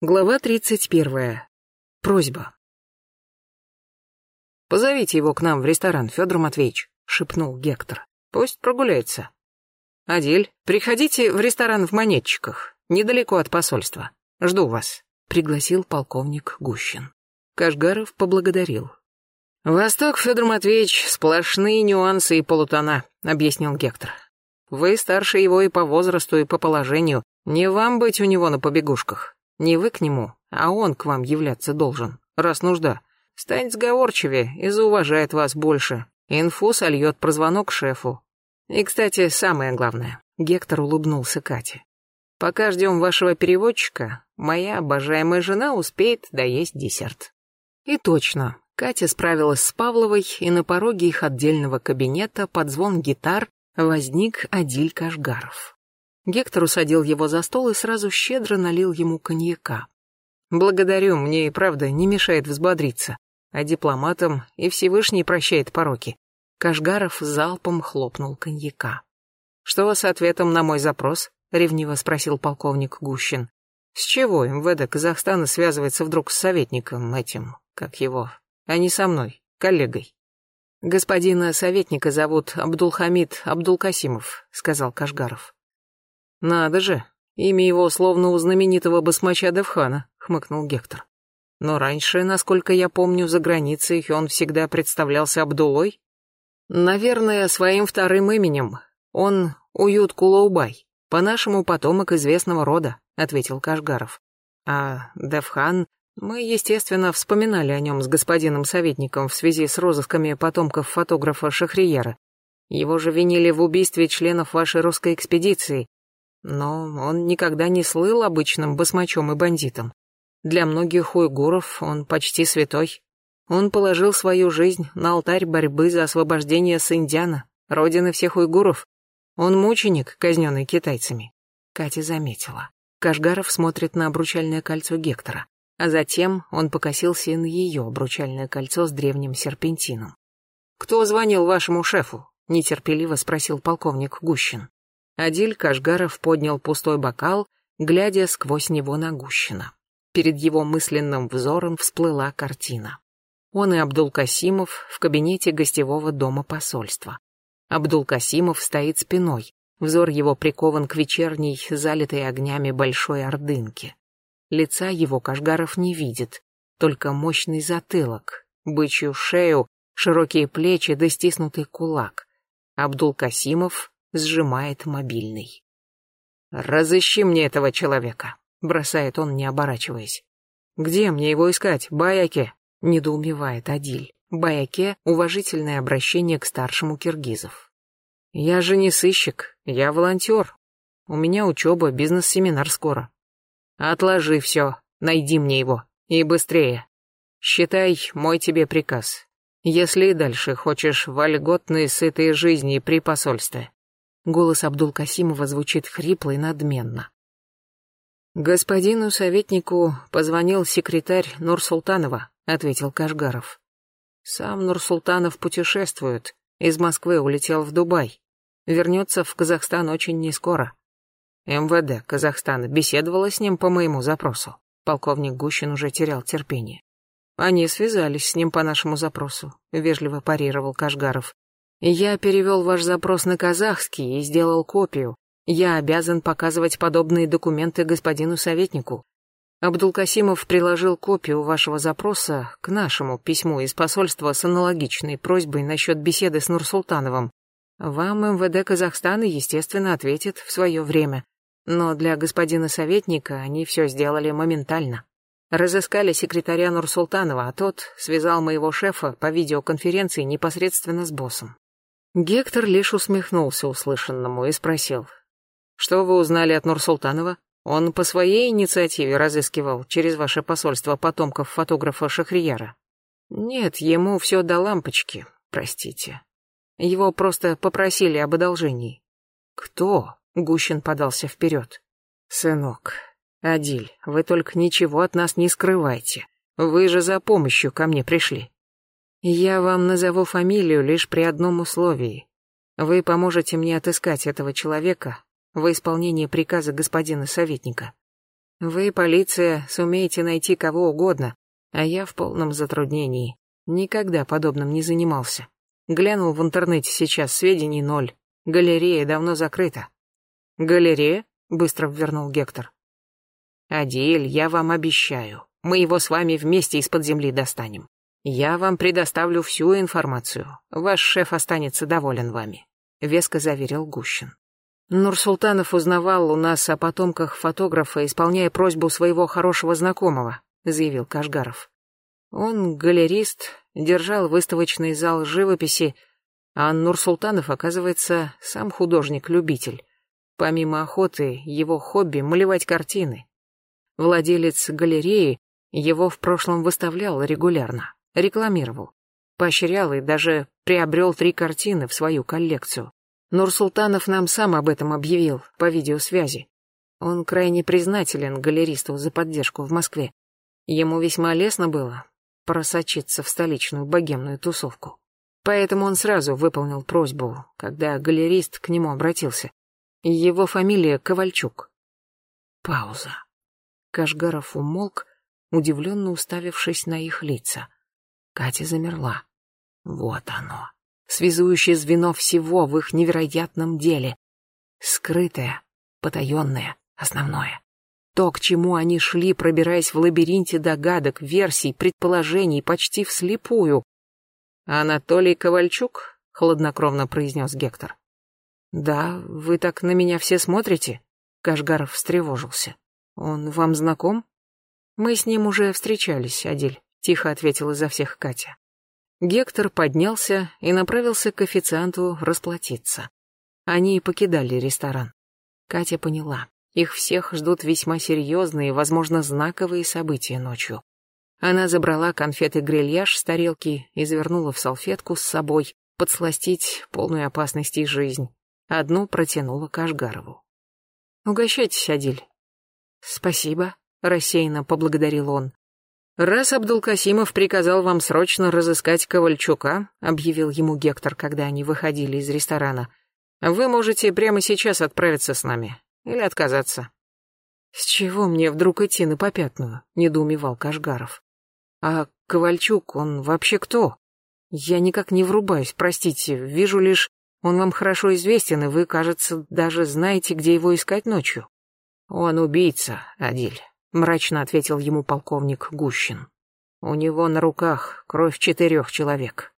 Глава 31. Просьба. «Позовите его к нам в ресторан, Федор Матвеевич», — шепнул Гектор. «Пусть прогуляется». «Адиль, приходите в ресторан в Монетчиках, недалеко от посольства. Жду вас», — пригласил полковник Гущин. Кашгаров поблагодарил. «Восток, Федор Матвеевич, сплошные нюансы и полутона», — объяснил Гектор. «Вы старше его и по возрасту, и по положению. Не вам быть у него на побегушках. Не вы к нему, а он к вам являться должен, раз нужда. Станет сговорчивее и зауважает вас больше. Инфу сольет про звонок шефу. И, кстати, самое главное. Гектор улыбнулся Кате. Пока ждем вашего переводчика, моя обожаемая жена успеет доесть десерт. И точно, Катя справилась с Павловой, и на пороге их отдельного кабинета под звон гитар возник Адиль Кашгаров. Гектор усадил его за стол и сразу щедро налил ему коньяка. «Благодарю, мне и правда не мешает взбодриться, а дипломатам и Всевышний прощает пороки». Кашгаров залпом хлопнул коньяка. «Что с ответом на мой запрос?» — ревниво спросил полковник Гущин. «С чего МВД Казахстана связывается вдруг с советником этим, как его, а не со мной, коллегой?» «Господина советника зовут Абдулхамид Абдулкасимов», — сказал Кашгаров. «Надо же, имя его словно у знаменитого басмача Девхана», — хмыкнул Гектор. «Но раньше, насколько я помню, за границей он всегда представлялся Абдулой. Наверное, своим вторым именем. Он Уют Кулаубай, по-нашему потомок известного рода», — ответил Кашгаров. «А Девхан, мы, естественно, вспоминали о нем с господином советником в связи с розысками потомков фотографа Шахрияра. Его же винили в убийстве членов вашей русской экспедиции, но он никогда не слыл обычным басмачом и бандитом. Для многих уйгуров он почти святой. Он положил свою жизнь на алтарь борьбы за освобождение Синдиана, родины всех уйгуров. Он мученик, казненный китайцами. Катя заметила. Кашгаров смотрит на обручальное кольцо Гектора, а затем он покосился и на ее обручальное кольцо с древним серпентином. «Кто звонил вашему шефу?» — нетерпеливо спросил полковник Гущин. Адиль Кашгаров поднял пустой бокал, глядя сквозь него на Гущина. Перед его мысленным взором всплыла картина. Он и Абдул-Касимов в кабинете гостевого дома посольства. Абдул-Касимов стоит спиной, взор его прикован к вечерней, залитой огнями большой ордынке. Лица его Кашгаров не видит, только мощный затылок, бычью шею, широкие плечи да стиснутый кулак. Абдул-Касимов сжимает мобильный. «Разыщи мне этого человека», — бросает он, не оборачиваясь. «Где мне его искать, Баяке?» — недоумевает Адиль. Баяке — уважительное обращение к старшему киргизов. «Я же не сыщик, я волонтер. У меня учеба, бизнес-семинар скоро. Отложи все, найди мне его, и быстрее. Считай мой тебе приказ. Если и дальше хочешь вольготной, сытой жизни при посольстве, Голос Абдул-Касимова звучит хрипло и надменно. «Господину советнику позвонил секретарь Нурсултанова», — ответил Кашгаров. «Сам Нурсултанов путешествует, из Москвы улетел в Дубай. Вернется в Казахстан очень нескоро. МВД Казахстана беседовала с ним по моему запросу. Полковник Гущин уже терял терпение. Они связались с ним по нашему запросу, вежливо парировал Кашгаров. Я перевел ваш запрос на казахский и сделал копию. Я обязан показывать подобные документы господину советнику. Абдулкасимов приложил копию вашего запроса к нашему письму из посольства с аналогичной просьбой насчет беседы с Нурсултановым. Вам МВД Казахстана, естественно, ответит в свое время. Но для господина советника они все сделали моментально. Разыскали секретаря Нурсултанова, а тот связал моего шефа по видеоконференции непосредственно с боссом. Гектор лишь усмехнулся услышанному и спросил. «Что вы узнали от Нурсултанова? Он по своей инициативе разыскивал через ваше посольство потомков фотографа Шахрияра?» «Нет, ему все до лампочки, простите. Его просто попросили об одолжении». «Кто?» — Гущин подался вперед. «Сынок, Адиль, вы только ничего от нас не скрывайте. Вы же за помощью ко мне пришли. Я вам назову фамилию лишь при одном условии. Вы поможете мне отыскать этого человека во исполнении приказа господина советника. Вы, полиция, сумеете найти кого угодно, а я в полном затруднении. Никогда подобным не занимался. Глянул в интернете сейчас, сведений ноль. Галерея давно закрыта. Галерея? Быстро ввернул Гектор. Адиль, я вам обещаю, мы его с вами вместе из-под земли достанем. Я вам предоставлю всю информацию. Ваш шеф останется доволен вами, веско заверил Гущин. Нурсултанов узнавал у нас о потомках фотографа, исполняя просьбу своего хорошего знакомого, заявил Кашгаров. Он галерист, держал выставочный зал живописи, а Нурсултанов, оказывается, сам художник-любитель. Помимо охоты, его хобби — малевать картины. Владелец галереи его в прошлом выставлял регулярно, рекламировал, поощрял и даже приобрел три картины в свою коллекцию. Нурсултанов нам сам об этом объявил по видеосвязи. Он крайне признателен галеристу за поддержку в Москве. Ему весьма лестно было просочиться в столичную богемную тусовку. Поэтому он сразу выполнил просьбу, когда галерист к нему обратился. Его фамилия Ковальчук. Пауза. Кашгаров умолк, удивленно уставившись на их лица. Катя замерла. Вот оно связующее звено всего в их невероятном деле. Скрытое, потаенное, основное. То, к чему они шли, пробираясь в лабиринте догадок, версий, предположений, почти вслепую. «Анатолий Ковальчук?» — хладнокровно произнес Гектор. «Да, вы так на меня все смотрите?» Кашгаров встревожился. «Он вам знаком?» «Мы с ним уже встречались, Адиль», — тихо ответила за всех Катя. Гектор поднялся и направился к официанту расплатиться. Они покидали ресторан. Катя поняла, их всех ждут весьма серьезные, возможно, знаковые события ночью. Она забрала конфеты-грильяж с тарелки и завернула в салфетку с собой, подсластить полную опасности жизнь. Одну протянула Кашгарову. «Угощайтесь, Адиль». «Спасибо», — рассеянно поблагодарил он. «Раз Абдулкасимов приказал вам срочно разыскать Ковальчука», объявил ему Гектор, когда они выходили из ресторана, «вы можете прямо сейчас отправиться с нами. Или отказаться». «С чего мне вдруг идти на попятную?» — недоумевал Кашгаров. «А Ковальчук, он вообще кто? Я никак не врубаюсь, простите, вижу лишь, он вам хорошо известен, и вы, кажется, даже знаете, где его искать ночью». «Он убийца, Адиль» мрачно ответил ему полковник Гущин. У него на руках кровь четырех человек.